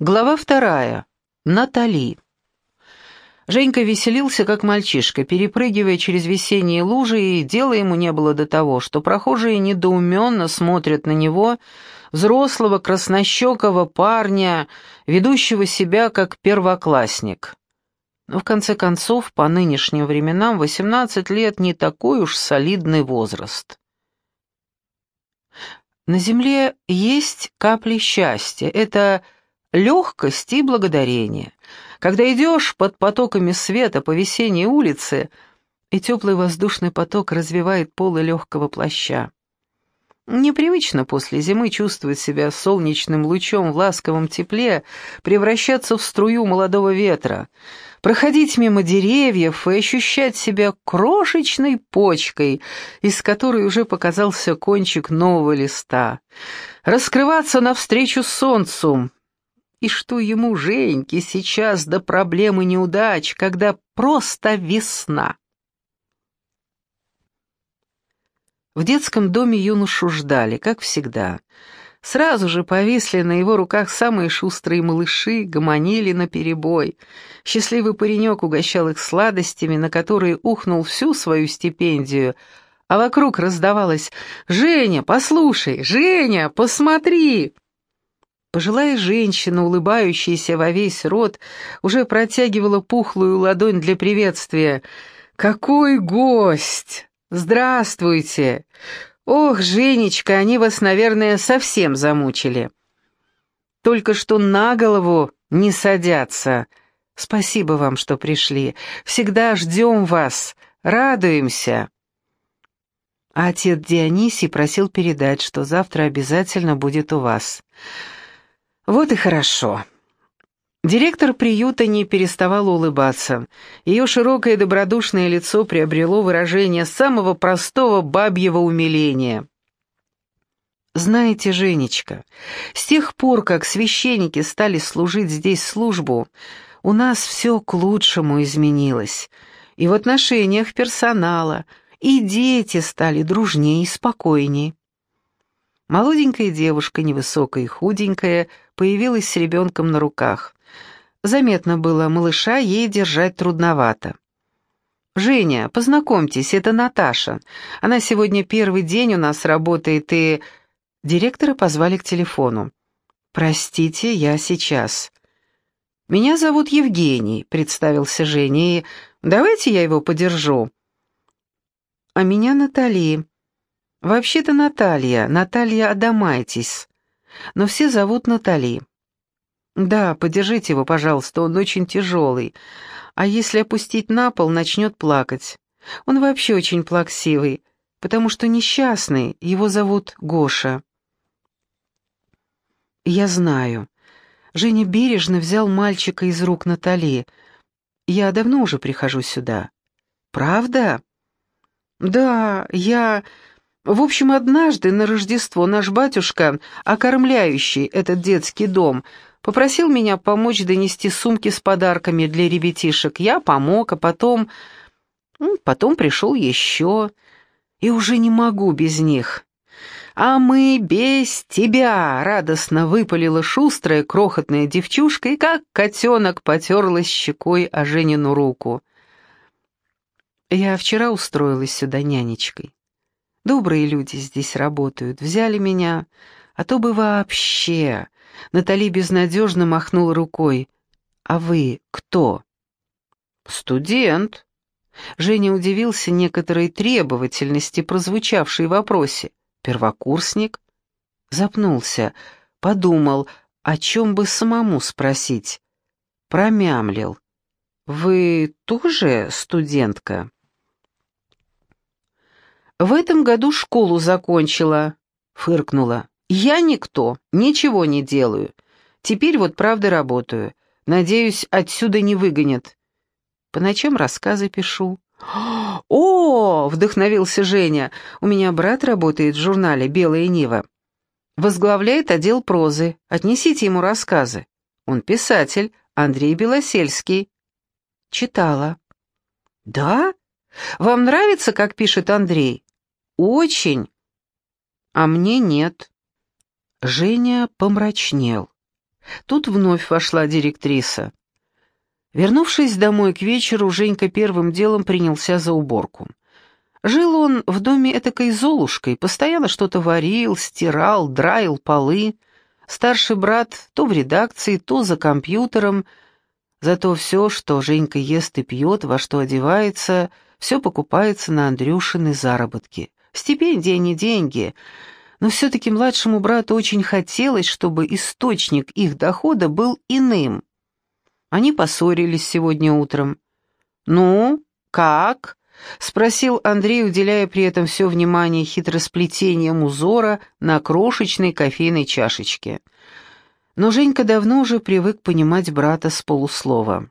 Глава вторая. Натали. Женька веселился, как мальчишка, перепрыгивая через весенние лужи, и дела ему не было до того, что прохожие недоуменно смотрят на него, взрослого краснощекого парня, ведущего себя как первоклассник. Но в конце концов, по нынешним временам, 18 лет не такой уж солидный возраст. На земле есть капли счастья. Это легкость и благодарение. Когда идешь под потоками света по весенней улице, и теплый воздушный поток развивает полы легкого плаща. Непривычно после зимы чувствовать себя солнечным лучом в ласковом тепле, превращаться в струю молодого ветра, проходить мимо деревьев и ощущать себя крошечной почкой, из которой уже показался кончик нового листа, раскрываться навстречу солнцу, и что ему, Женьке, сейчас до проблемы неудач, когда просто весна? В детском доме юношу ждали, как всегда. Сразу же повисли на его руках самые шустрые малыши, гомонили наперебой. Счастливый паренек угощал их сладостями, на которые ухнул всю свою стипендию, а вокруг раздавалось «Женя, послушай! Женя, посмотри!» Пожилая женщина, улыбающаяся во весь рот, уже протягивала пухлую ладонь для приветствия. «Какой гость! Здравствуйте! Ох, Женечка, они вас, наверное, совсем замучили. Только что на голову не садятся. Спасибо вам, что пришли. Всегда ждем вас, радуемся». А отец Дионисий просил передать, что завтра обязательно будет у вас. Вот и хорошо. Директор приюта не переставала улыбаться. Ее широкое добродушное лицо приобрело выражение самого простого бабьего умиления. «Знаете, Женечка, с тех пор, как священники стали служить здесь службу, у нас все к лучшему изменилось. И в отношениях персонала, и дети стали дружнее и спокойнее. Молоденькая девушка, невысокая и худенькая, появилась с ребенком на руках. Заметно было, малыша ей держать трудновато. «Женя, познакомьтесь, это Наташа. Она сегодня первый день у нас работает, и...» Директора позвали к телефону. «Простите, я сейчас». «Меня зовут Евгений», — представился Женя, и... «Давайте я его подержу». «А меня Натали», Вообще-то Наталья, Наталья Адамайтис, но все зовут Натали. Да, подержите его, пожалуйста, он очень тяжелый, а если опустить на пол, начнет плакать. Он вообще очень плаксивый, потому что несчастный, его зовут Гоша. Я знаю. Женя бережно взял мальчика из рук Натали. Я давно уже прихожу сюда. Правда? Да, я... В общем, однажды на Рождество наш батюшка, окормляющий этот детский дом, попросил меня помочь донести сумки с подарками для ребятишек. Я помог, а потом... Потом пришел еще. И уже не могу без них. «А мы без тебя!» — радостно выпалила шустрая крохотная девчушка и как котенок потерлась щекой о Женину руку. Я вчера устроилась сюда нянечкой. Добрые люди здесь работают, взяли меня, а то бы вообще...» Натали безнадежно махнула рукой. «А вы кто?» «Студент». Женя удивился некоторой требовательности, прозвучавшей в вопросе. «Первокурсник?» Запнулся, подумал, о чем бы самому спросить. Промямлил. «Вы тоже студентка?» В этом году школу закончила, фыркнула. Я никто, ничего не делаю. Теперь вот правда работаю. Надеюсь, отсюда не выгонят. По ночам рассказы пишу. «О!» — вдохновился Женя. «У меня брат работает в журнале «Белая Нива». Возглавляет отдел прозы. Отнесите ему рассказы. Он писатель, Андрей Белосельский». Читала. «Да? Вам нравится, как пишет Андрей?» «Очень!» «А мне нет». Женя помрачнел. Тут вновь вошла директриса. Вернувшись домой к вечеру, Женька первым делом принялся за уборку. Жил он в доме этакой золушкой, постоянно что-то варил, стирал, драил полы. Старший брат то в редакции, то за компьютером. Зато все, что Женька ест и пьет, во что одевается, все покупается на Андрюшины заработки. Стипендия не деньги, но все-таки младшему брату очень хотелось, чтобы источник их дохода был иным. Они поссорились сегодня утром. «Ну, как?» — спросил Андрей, уделяя при этом все внимание хитросплетением узора на крошечной кофейной чашечке. Но Женька давно уже привык понимать брата с полуслова.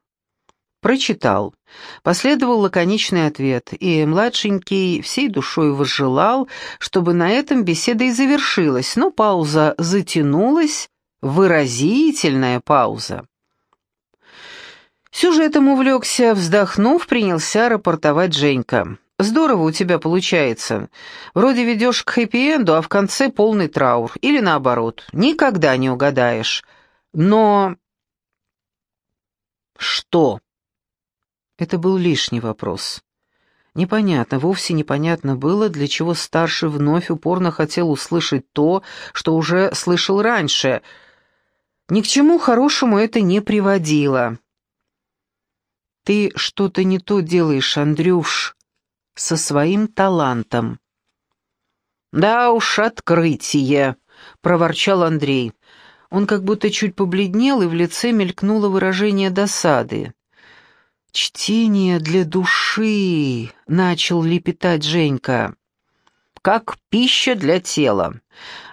Прочитал. Последовал лаконичный ответ, и младшенький всей душой возжелал, чтобы на этом беседа и завершилась, но пауза затянулась, выразительная пауза. Сюжетом увлекся, вздохнув, принялся рапортовать Женька. «Здорово у тебя получается. Вроде ведешь к хэппи-энду, а в конце полный траур. Или наоборот. Никогда не угадаешь. Но...» «Что?» Это был лишний вопрос. Непонятно, вовсе непонятно было, для чего старший вновь упорно хотел услышать то, что уже слышал раньше. Ни к чему хорошему это не приводило. «Ты что-то не то делаешь, Андрюш, со своим талантом». «Да уж, открытие», — проворчал Андрей. Он как будто чуть побледнел, и в лице мелькнуло выражение досады. «Чтение для души», — начал лепетать Женька. «Как пища для тела.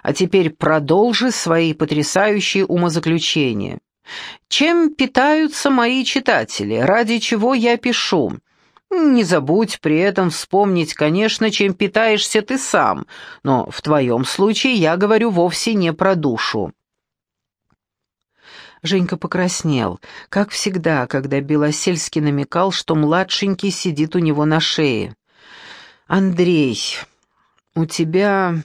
А теперь продолжи свои потрясающие умозаключения. Чем питаются мои читатели, ради чего я пишу? Не забудь при этом вспомнить, конечно, чем питаешься ты сам, но в твоем случае я говорю вовсе не про душу. Женька покраснел, как всегда, когда Белосельский намекал, что младшенький сидит у него на шее. «Андрей, у тебя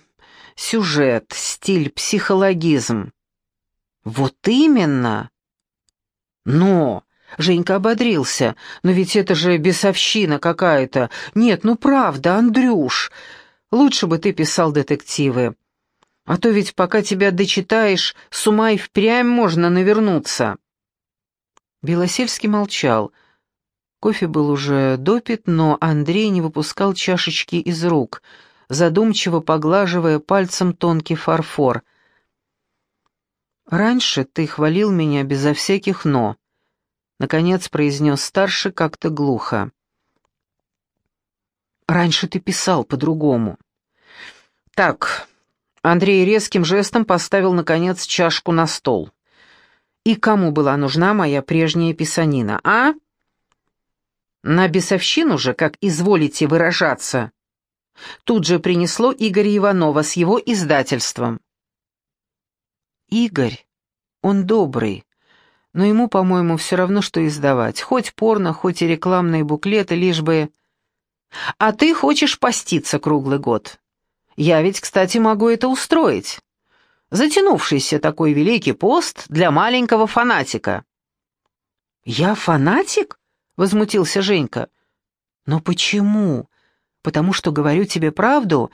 сюжет, стиль, психологизм. «Вот именно!» «Но!» — Женька ободрился. «Но ведь это же бесовщина какая-то. Нет, ну правда, Андрюш, лучше бы ты писал детективы. А то ведь пока тебя дочитаешь, с ума и впрямь можно навернуться». Белосельский молчал. Кофе был уже допит, но Андрей не выпускал чашечки из рук, задумчиво поглаживая пальцем тонкий фарфор — «Раньше ты хвалил меня безо всяких «но», — наконец произнес старший как-то глухо. «Раньше ты писал по-другому». «Так», — Андрей резким жестом поставил, наконец, чашку на стол. «И кому была нужна моя прежняя писанина, а?» «На бесовщину же, как изволите выражаться», тут же принесло Игоря Иванова с его издательством. Игорь, он добрый, но ему, по-моему, все равно, что издавать. Хоть порно, хоть и рекламные буклеты, лишь бы... А ты хочешь поститься круглый год. Я ведь, кстати, могу это устроить. Затянувшийся такой великий пост для маленького фанатика. «Я фанатик?» — возмутился Женька. «Но почему? Потому что говорю тебе правду?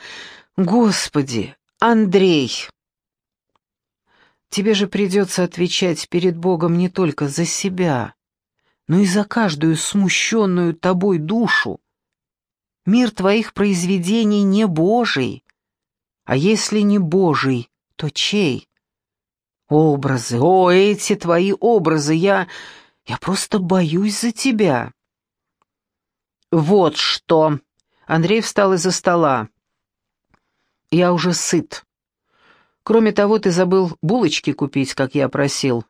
Господи, Андрей!» Тебе же придется отвечать перед Богом не только за себя, но и за каждую смущенную тобой душу. Мир твоих произведений не Божий, а если не Божий, то чей? Образы, о, эти твои образы, я... я просто боюсь за тебя. Вот что! Андрей встал из-за стола. Я уже сыт. Кроме того, ты забыл булочки купить, как я просил.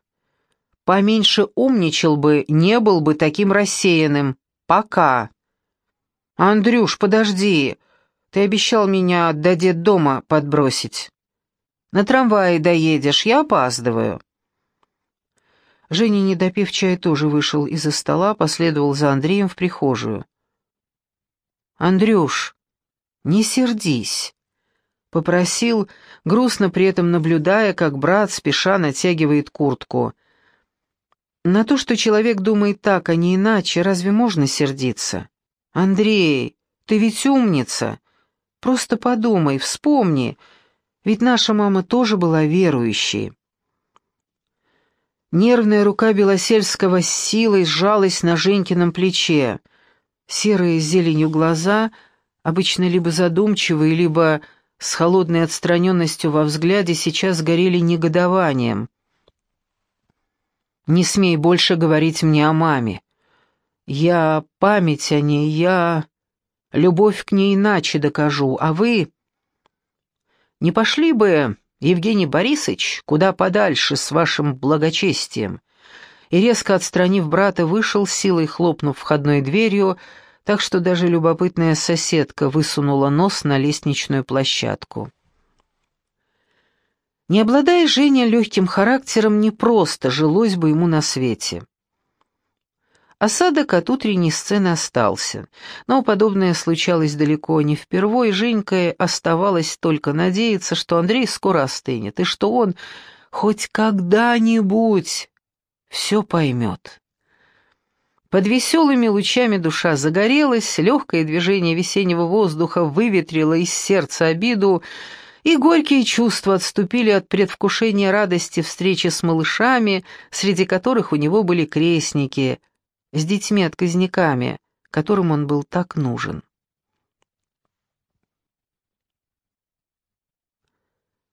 Поменьше умничал бы, не был бы таким рассеянным. Пока. Андрюш, подожди. Ты обещал меня до дома подбросить. На трамвае доедешь, я опаздываю. Женя, не допив чая, тоже вышел из-за стола, последовал за Андреем в прихожую. «Андрюш, не сердись. Попросил, грустно при этом наблюдая, как брат спеша натягивает куртку. На то, что человек думает так, а не иначе, разве можно сердиться? «Андрей, ты ведь умница. Просто подумай, вспомни, ведь наша мама тоже была верующей». Нервная рука Белосельского с силой сжалась на Женькином плече. Серые с зеленью глаза, обычно либо задумчивые, либо с холодной отстраненностью во взгляде, сейчас горели негодованием. «Не смей больше говорить мне о маме. Я память о ней, я любовь к ней иначе докажу, а вы...» «Не пошли бы Евгений Борисович, куда подальше с вашим благочестием?» И резко отстранив брата, вышел, силой хлопнув входной дверью, так что даже любопытная соседка высунула нос на лестничную площадку. Не обладая Женя легким характером, не просто жилось бы ему на свете. Осадок от утренней сцены остался, но подобное случалось далеко не впервой, Женька оставалось только надеяться, что Андрей скоро остынет, и что он хоть когда-нибудь все поймет. Под веселыми лучами душа загорелась, легкое движение весеннего воздуха выветрило из сердца обиду, и горькие чувства отступили от предвкушения радости встречи с малышами, среди которых у него были крестники — с детьми-отказниками, которым он был так нужен.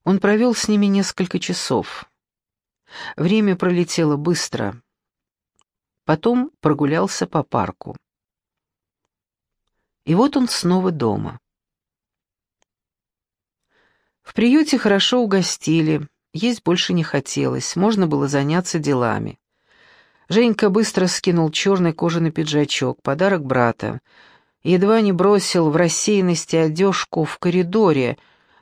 Он провел с ними несколько часов. Время пролетело быстро. Потом прогулялся по парку. И вот он снова дома. В приюте хорошо угостили, есть больше не хотелось, можно было заняться делами. Женька быстро скинул черный кожаный пиджачок, подарок брата. Едва не бросил в рассеянности одежку в коридоре,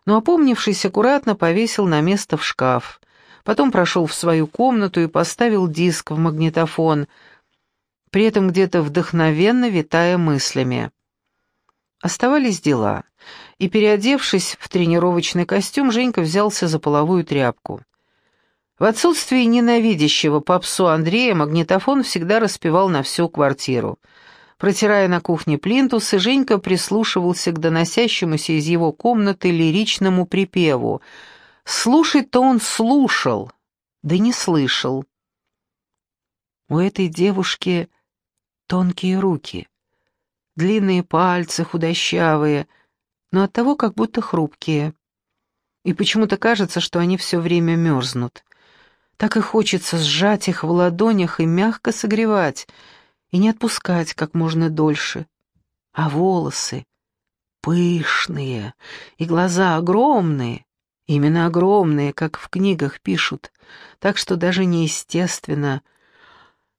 но, опомнившись, аккуратно повесил на место в шкаф. Потом прошел в свою комнату и поставил диск в магнитофон, при этом где-то вдохновенно витая мыслями. Оставались дела, и, переодевшись в тренировочный костюм, Женька взялся за половую тряпку. В отсутствие ненавидящего попсу Андрея магнитофон всегда распевал на всю квартиру. Протирая на кухне плинтусы, Женька прислушивался к доносящемуся из его комнаты лиричному припеву. Слушать-то он слушал, да не слышал. У этой девушки тонкие руки, длинные пальцы, худощавые, но оттого как будто хрупкие. И почему-то кажется, что они все время мерзнут. Так и хочется сжать их в ладонях и мягко согревать, и не отпускать как можно дольше. А волосы пышные, и глаза огромные, именно огромные, как в книгах пишут, так что даже неестественно.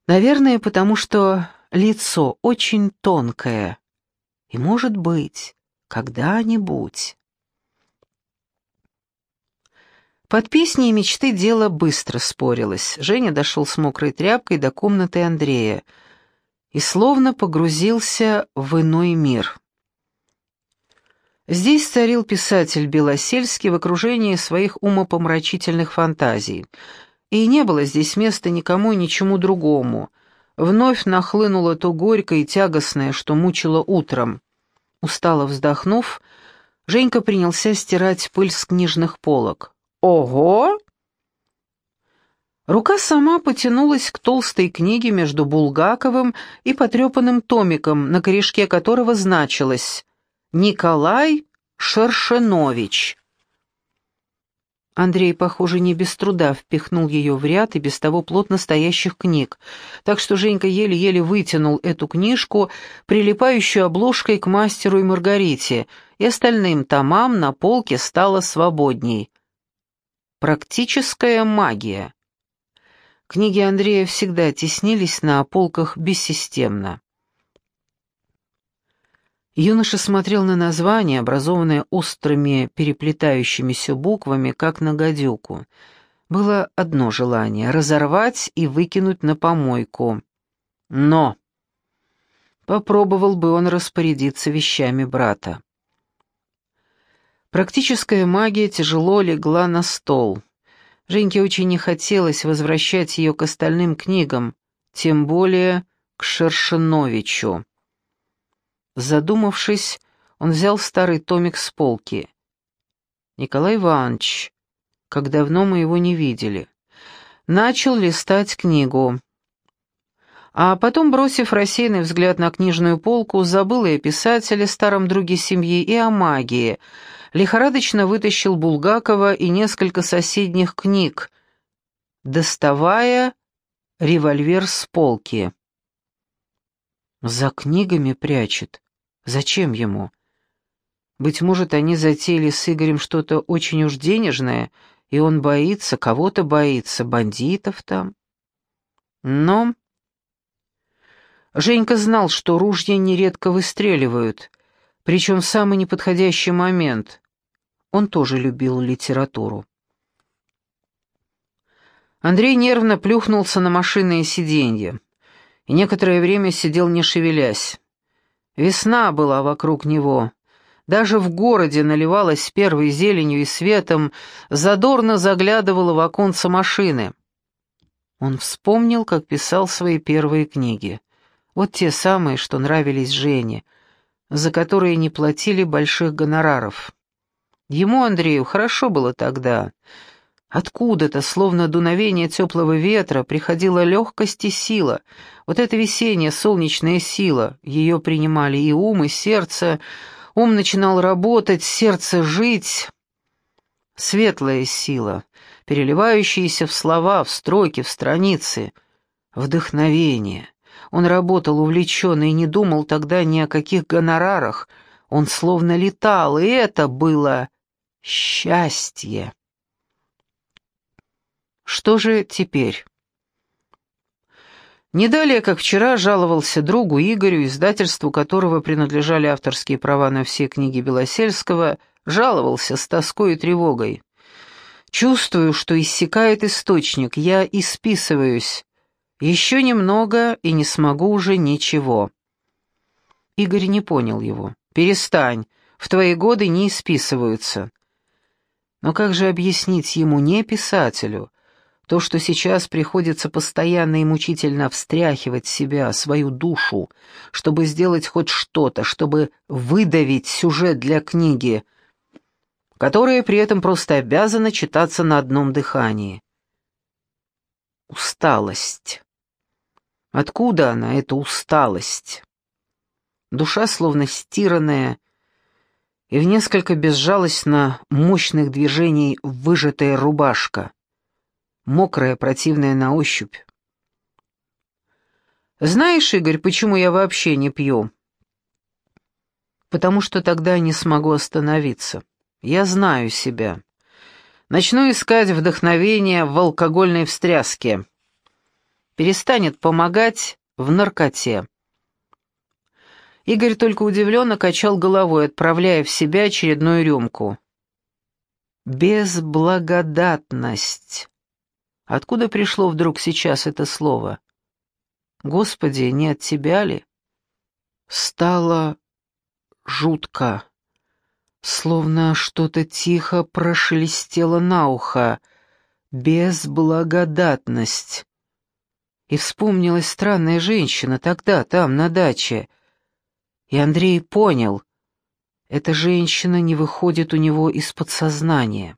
Наверное, потому что лицо очень тонкое, и, может быть, когда-нибудь... Под песни и мечты дело быстро спорилось. Женя дошел с мокрой тряпкой до комнаты Андрея и словно погрузился в иной мир. Здесь царил писатель Белосельский в окружении своих умопомрачительных фантазий. И не было здесь места никому и ничему другому. Вновь нахлынуло то горькое и тягостное, что мучило утром. Устало вздохнув, Женька принялся стирать пыль с книжных полок. «Ого!» Рука сама потянулась к толстой книге между Булгаковым и потрепанным томиком, на корешке которого значилось «Николай Шершенович». Андрей, похоже, не без труда впихнул ее в ряд и без того плотно стоящих книг, так что Женька еле-еле вытянул эту книжку, прилипающую обложкой к мастеру и Маргарите, и остальным томам на полке стало свободней. Практическая магия. Книги Андрея всегда теснились на полках бессистемно. Юноша смотрел на название, образованное острыми переплетающимися буквами, как на гадюку. Было одно желание — разорвать и выкинуть на помойку. Но попробовал бы он распорядиться вещами брата. Практическая магия тяжело легла на стол. Женьке очень не хотелось возвращать ее к остальным книгам, тем более к Шершеновичу. Задумавшись, он взял старый томик с полки. «Николай Иванович, как давно мы его не видели». Начал листать книгу. А потом, бросив рассеянный взгляд на книжную полку, забыл и о писателе, старом друге семьи, и о магии. Лихорадочно вытащил Булгакова и несколько соседних книг, доставая револьвер с полки. За книгами прячет. Зачем ему? Быть может, они затеяли с Игорем что-то очень уж денежное, и он боится, кого-то боится, бандитов там. Но... Женька знал, что ружья нередко выстреливают, причем в самый неподходящий момент. Он тоже любил литературу. Андрей нервно плюхнулся на машинное сиденье и некоторое время сидел не шевелясь. Весна была вокруг него. Даже в городе наливалась первой зеленью и светом, задорно заглядывала в оконце машины. Он вспомнил, как писал свои первые книги. Вот те самые, что нравились Жене, за которые не платили больших гонораров. Ему, Андрею, хорошо было тогда. Откуда-то, словно дуновение теплого ветра, приходила легкость и сила. Вот эта весенняя солнечная сила, ее принимали и ум, и сердце. Ум начинал работать, сердце жить. Светлая сила, переливающаяся в слова, в строки, в страницы. Вдохновение. Он работал увлеченно и не думал тогда ни о каких гонорарах. Он словно летал, и это было счастье. Что же теперь? Не далее, как вчера, жаловался другу Игорю, издательству которого принадлежали авторские права на все книги Белосельского, жаловался с тоской и тревогой. «Чувствую, что иссякает источник, я исписываюсь. Еще немного, и не смогу уже ничего». Игорь не понял его. «Перестань, в твои годы не исписываются». Но как же объяснить ему, не писателю, то, что сейчас приходится постоянно и мучительно встряхивать себя, свою душу, чтобы сделать хоть что-то, чтобы выдавить сюжет для книги, которая при этом просто обязана читаться на одном дыхании. Усталость. Откуда она, эта усталость? Душа словно стиранная, и в несколько безжалостно мощных движений выжатая рубашка мокрая, противная на ощупь. «Знаешь, Игорь, почему я вообще не пью?» «Потому что тогда не смогу остановиться. Я знаю себя. Начну искать вдохновение в алкогольной встряске. Перестанет помогать в наркоте». Игорь только удивленно качал головой, отправляя в себя очередную рюмку. «Безблагодатность». Откуда пришло вдруг сейчас это слово? Господи, не от тебя ли? Стало жутко, словно что-то тихо прошелестело на ухо. Безблагодатность. И вспомнилась странная женщина тогда, там, на даче. И Андрей понял, эта женщина не выходит у него из подсознания.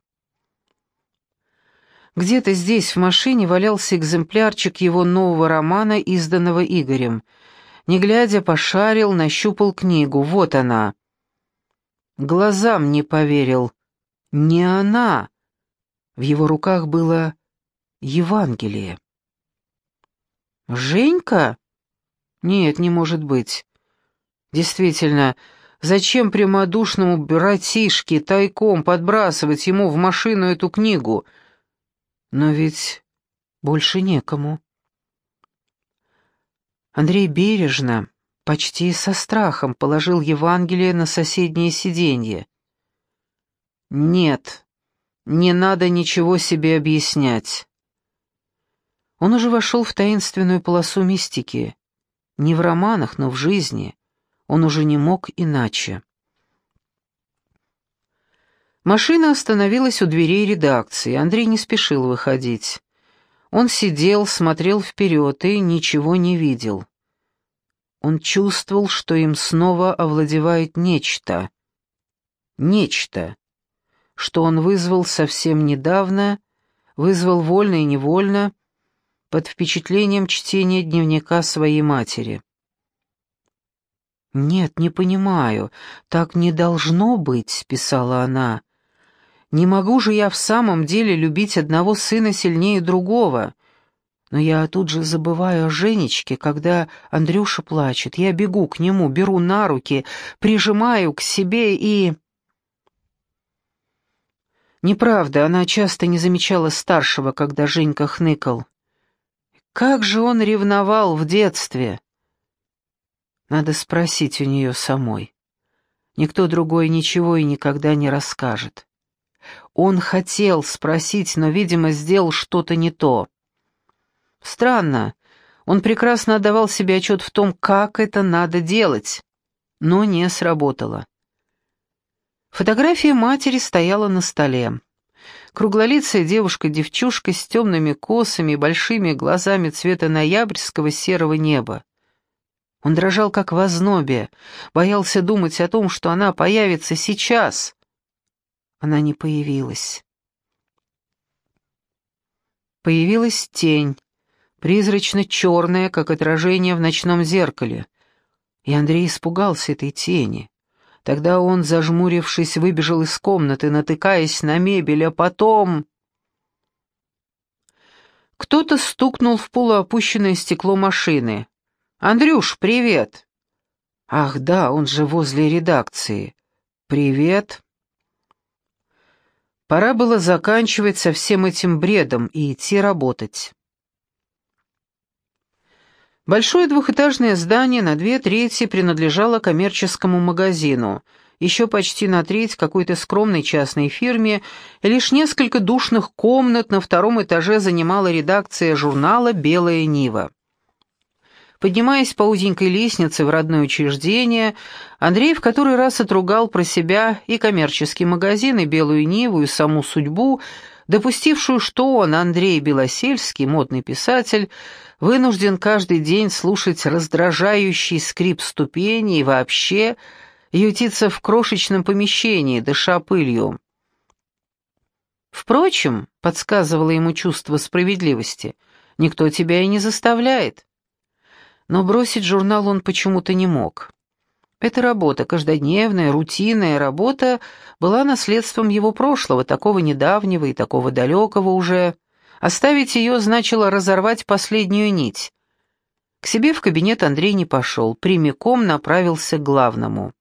Где-то здесь в машине валялся экземплярчик его нового романа, изданного Игорем. Не глядя, пошарил, нащупал книгу. Вот она. Глазам не поверил. Не она. В его руках было Евангелие. «Женька? Нет, не может быть. Действительно, зачем прямодушному братишке тайком подбрасывать ему в машину эту книгу?» Но ведь больше некому. Андрей бережно, почти со страхом положил Евангелие на соседнее сиденье. «Нет, не надо ничего себе объяснять». Он уже вошел в таинственную полосу мистики. Не в романах, но в жизни. Он уже не мог иначе. Машина остановилась у дверей редакции. Андрей не спешил выходить. Он сидел, смотрел вперед и ничего не видел. Он чувствовал, что им снова овладевает нечто. Нечто, что он вызвал совсем недавно, вызвал вольно и невольно, под впечатлением чтения дневника своей матери. «Нет, не понимаю, так не должно быть», — писала она. «Не могу же я в самом деле любить одного сына сильнее другого. Но я тут же забываю о Женечке, когда Андрюша плачет. Я бегу к нему, беру на руки, прижимаю к себе и...» Неправда, она часто не замечала старшего, когда Женька хныкал. Как же он ревновал в детстве! Надо спросить у нее самой. Никто другой ничего и никогда не расскажет. Он хотел спросить, но, видимо, сделал что-то не то. Странно, он прекрасно отдавал себе отчет в том, как это надо делать, но не сработало. Фотография матери стояла на столе. Круглолицая девушка-девчушка с темными косами и большими глазами цвета ноябрьского серого неба. Он дрожал как в ознобе, боялся думать о том, что она появится сейчас. Она не появилась. Появилась тень, призрачно-черная, как отражение в ночном зеркале. И Андрей испугался этой тени. Тогда он, зажмурившись, выбежал из комнаты, натыкаясь на мебель, а потом... Кто-то стукнул в полуопущенное стекло машины. «Андрюш, привет!» «Ах да, он же возле редакции. Привет!» Пора было заканчивать со всем этим бредом и идти работать. Большое двухэтажное здание на две трети принадлежало коммерческому магазину, еще почти на треть какой-то скромной частной фирме, и лишь несколько душных комнат на втором этаже занимала редакция журнала «Белая Нива». Поднимаясь по узенькой лестнице в родное учреждение, Андрей в который раз отругал про себя и коммерческий магазин, и «Белую Ниву», и саму судьбу, допустившую, что он, Андрей Белосельский, модный писатель, вынужден каждый день слушать раздражающий скрип ступеней и вообще ютиться в крошечном помещении, дыша пылью. Впрочем, подсказывало ему чувство справедливости, никто тебя и не заставляет. Но бросить журнал он почему-то не мог. Эта работа, каждодневная, рутинная работа, была наследством его прошлого, такого недавнего и такого далекого уже. Оставить ее значило разорвать последнюю нить. К себе в кабинет Андрей не пошел, прямиком направился к главному.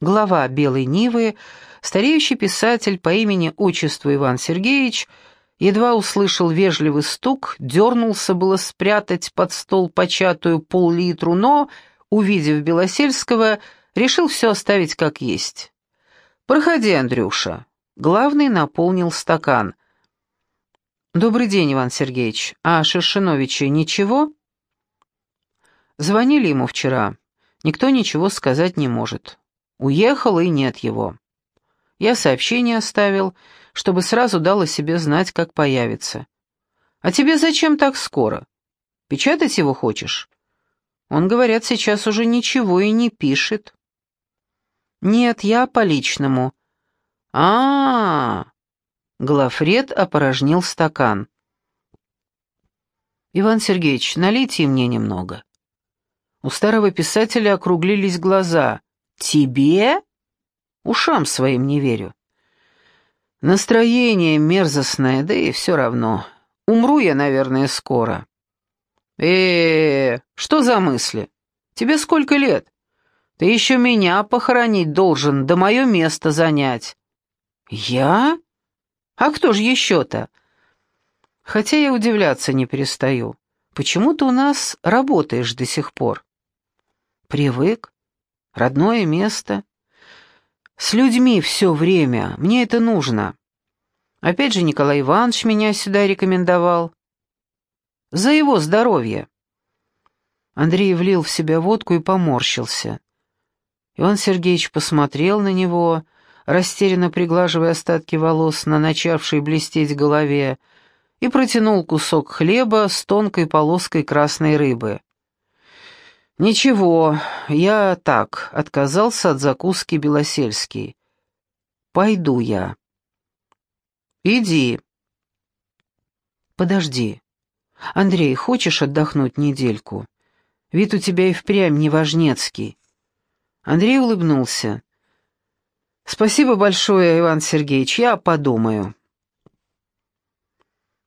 Глава «Белой Нивы», стареющий писатель по имени-отчеству Иван Сергеевич, едва услышал вежливый стук, дернулся было спрятать под стол початую пол-литру, но, увидев Белосельского, решил все оставить как есть. «Проходи, Андрюша». Главный наполнил стакан – «Добрый день, Иван Сергеевич. А Шершиновича ничего?» Звонили ему вчера. Никто ничего сказать не может. Уехал, и нет его. Я сообщение оставил, чтобы сразу дал себе знать, как появится. «А тебе зачем так скоро? Печатать его хочешь?» Он, говорят, сейчас уже ничего и не пишет. «Нет, я по личному». «А, -а, -а Глафред опорожнил стакан. «Иван Сергеевич, налейте мне немного». У старого писателя округлились глаза. «Тебе?» «Ушам своим не верю». «Настроение мерзостное, да и все равно. Умру я, наверное, скоро». э, -э что за мысли? Тебе сколько лет? Ты еще меня похоронить должен, да мое место занять». «Я?» А кто же еще-то? Хотя я удивляться не перестаю. Почему ты у нас работаешь до сих пор? Привык. Родное место. С людьми все время. Мне это нужно. Опять же Николай Иванович меня сюда рекомендовал. За его здоровье. Андрей влил в себя водку и поморщился. Иван Сергеевич посмотрел на него, растерянно приглаживая остатки волос на начавшей блестеть голове, и протянул кусок хлеба с тонкой полоской красной рыбы. «Ничего, я так, отказался от закуски Белосельский. Пойду я». «Иди». «Подожди. Андрей, хочешь отдохнуть недельку? Вид у тебя и впрямь неважнецкий». Андрей улыбнулся. «Спасибо большое, Иван Сергеевич, я подумаю».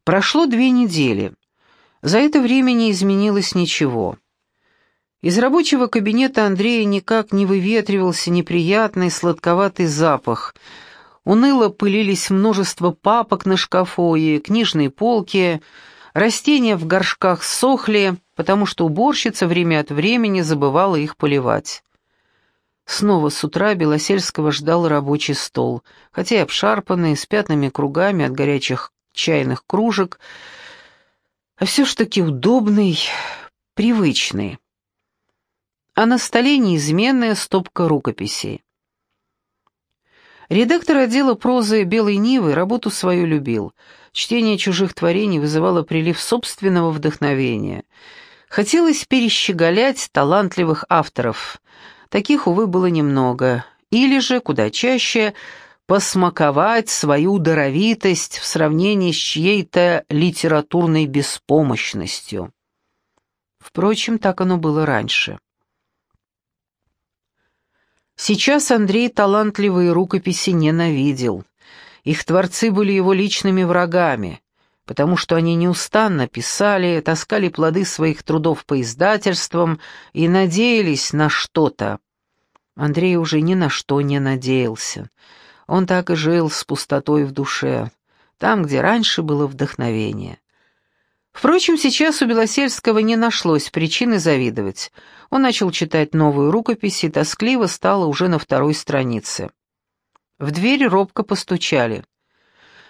Прошло две недели. За это время не изменилось ничего. Из рабочего кабинета Андрея никак не выветривался неприятный сладковатый запах. Уныло пылились множество папок на шкафу и книжной полке, растения в горшках сохли, потому что уборщица время от времени забывала их поливать. Снова с утра Белосельского ждал рабочий стол, хотя и обшарпанный, с пятнами кругами от горячих чайных кружек, а все ж таки удобный, привычный. А на столе неизменная стопка рукописей. Редактор отдела прозы «Белой Нивы» работу свою любил. Чтение чужих творений вызывало прилив собственного вдохновения. Хотелось перещеголять талантливых авторов – Таких, увы, было немного. Или же, куда чаще, посмаковать свою даровитость в сравнении с чьей-то литературной беспомощностью. Впрочем, так оно было раньше. Сейчас Андрей талантливые рукописи ненавидел. Их творцы были его личными врагами, потому что они неустанно писали, таскали плоды своих трудов по издательствам и надеялись на что-то. Андрей уже ни на что не надеялся. Он так и жил с пустотой в душе, там, где раньше было вдохновение. Впрочем, сейчас у Белосельского не нашлось причины завидовать. Он начал читать новую рукопись и тоскливо стало уже на второй странице. В дверь робко постучали.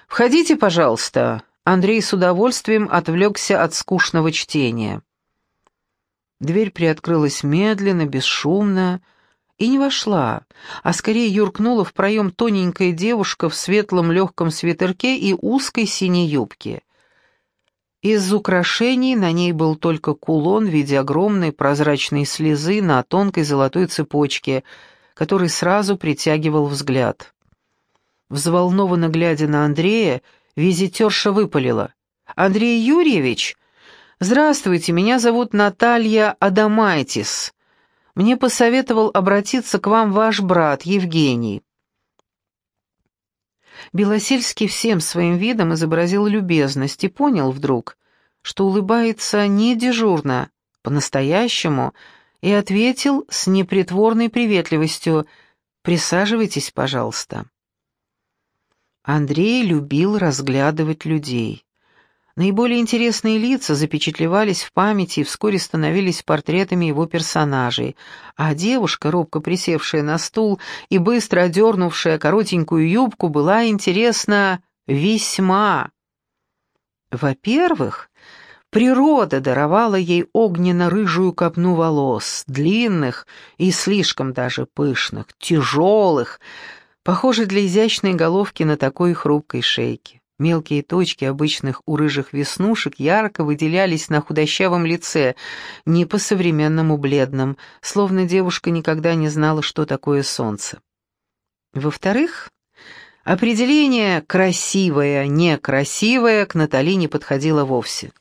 «Входите, пожалуйста», Андрей с удовольствием отвлекся от скучного чтения. Дверь приоткрылась медленно, бесшумно, и не вошла, а скорее юркнула в проем тоненькая девушка в светлом легком свитерке и узкой синей юбке. Из украшений на ней был только кулон в виде огромной прозрачной слезы на тонкой золотой цепочке, который сразу притягивал взгляд. Взволнованно глядя на Андрея, Визитерша выпалила. «Андрей Юрьевич? Здравствуйте, меня зовут Наталья Адамайтис. Мне посоветовал обратиться к вам ваш брат Евгений». Белосельский всем своим видом изобразил любезность и понял вдруг, что улыбается не дежурно, по-настоящему, и ответил с непритворной приветливостью «Присаживайтесь, пожалуйста». Андрей любил разглядывать людей. Наиболее интересные лица запечатлевались в памяти и вскоре становились портретами его персонажей, а девушка, робко присевшая на стул и быстро одернувшая коротенькую юбку, была интересна весьма. Во-первых, природа даровала ей огненно-рыжую копну волос, длинных и слишком даже пышных, тяжелых, Похоже для изящной головки на такой хрупкой шейке. Мелкие точки обычных у рыжих веснушек ярко выделялись на худощавом лице, не по-современному бледном, словно девушка никогда не знала, что такое солнце. Во-вторых, определение «красивая», «некрасивая» к Натали не подходило вовсе.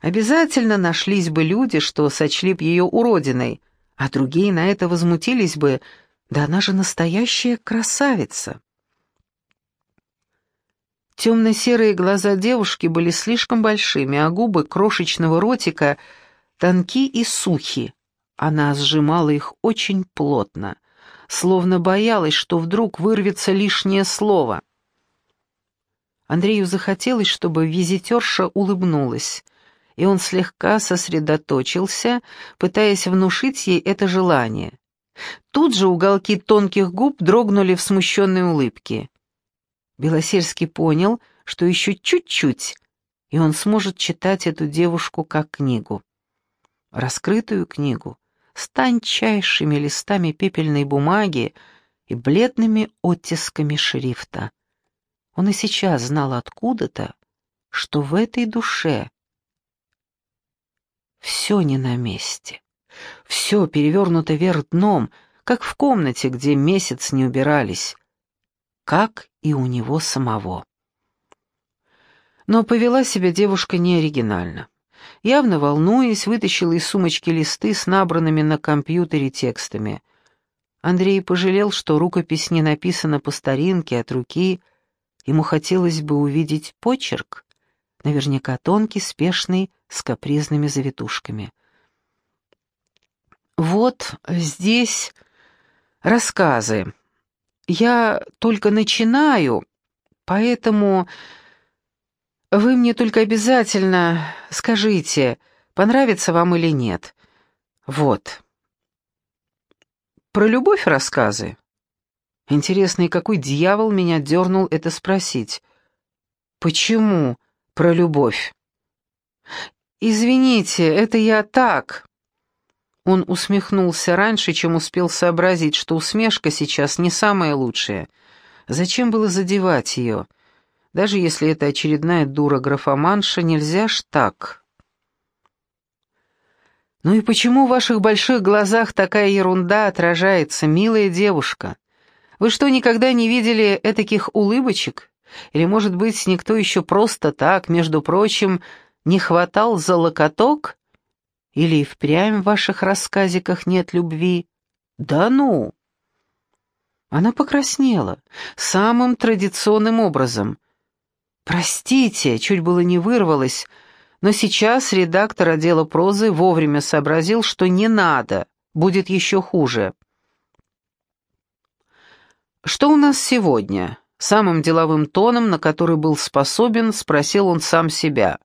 Обязательно нашлись бы люди, что сочли б ее уродиной, а другие на это возмутились бы – да она же настоящая красавица. Темно-серые глаза девушки были слишком большими, а губы крошечного ротика тонки и сухи. Она сжимала их очень плотно, словно боялась, что вдруг вырвется лишнее слово. Андрею захотелось, чтобы визитерша улыбнулась, и он слегка сосредоточился, пытаясь внушить ей это желание. Тут же уголки тонких губ дрогнули в смущенной улыбке. Белосельский понял, что еще чуть-чуть, и он сможет читать эту девушку как книгу. Раскрытую книгу, с тончайшими листами пепельной бумаги и бледными оттисками шрифта. Он и сейчас знал откуда-то, что в этой душе все не на месте. Все перевернуто вверх дном, как в комнате, где месяц не убирались, как и у него самого. Но повела себя девушка неоригинально. Явно волнуясь, вытащила из сумочки листы с набранными на компьютере текстами. Андрей пожалел, что рукопись не написана по старинке от руки. Ему хотелось бы увидеть почерк, наверняка тонкий, спешный, с капризными завитушками. Вот здесь рассказы. Я только начинаю, поэтому вы мне только обязательно скажите, понравится вам или нет. Вот. Про любовь рассказы? Интересно, и какой дьявол меня дернул это спросить? Почему про любовь? Извините, это я так. Он усмехнулся раньше, чем успел сообразить, что усмешка сейчас не самая лучшая. Зачем было задевать ее? Даже если это очередная дура-графоманша, нельзя ж так. «Ну и почему в ваших больших глазах такая ерунда отражается, милая девушка? Вы что, никогда не видели этаких улыбочек? Или, может быть, никто еще просто так, между прочим, не хватал за локоток? Или и впрямь в ваших рассказиках нет любви? Да ну!» Она покраснела, самым традиционным образом, «Простите, чуть было не вырвалось, но сейчас редактор отдела прозы вовремя сообразил, что не надо, будет еще хуже». «Что у нас сегодня?» Самым деловым тоном, на который был способен, спросил он сам себя.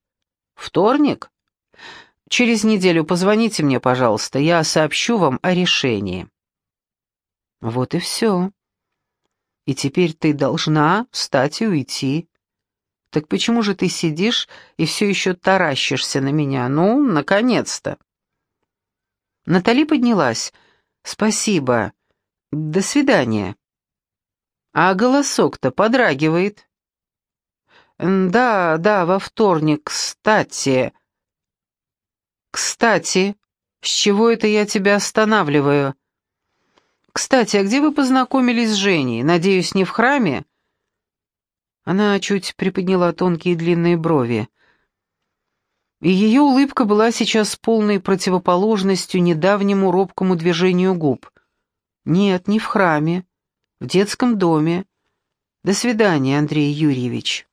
«Вторник? Через неделю позвоните мне, пожалуйста, я сообщу вам о решении». Вот и все. И теперь ты должна встать и уйти. Так почему же ты сидишь и все еще таращишься на меня? Ну, наконец-то!» Натали поднялась. «Спасибо. До свидания». «А голосок-то подрагивает». «Да, да, во вторник, кстати...» «Кстати, с чего это я тебя останавливаю?» «Кстати, а где вы познакомились с Женей? Надеюсь, не в храме?» Она чуть приподняла тонкие длинные брови. И ее улыбка была сейчас полной противоположностью недавнему робкому движению губ. «Нет, не в храме. В детском доме. До свидания, Андрей Юрьевич».